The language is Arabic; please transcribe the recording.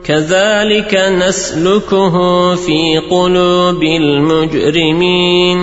كذلك نسلكه في قلوب المجرمين.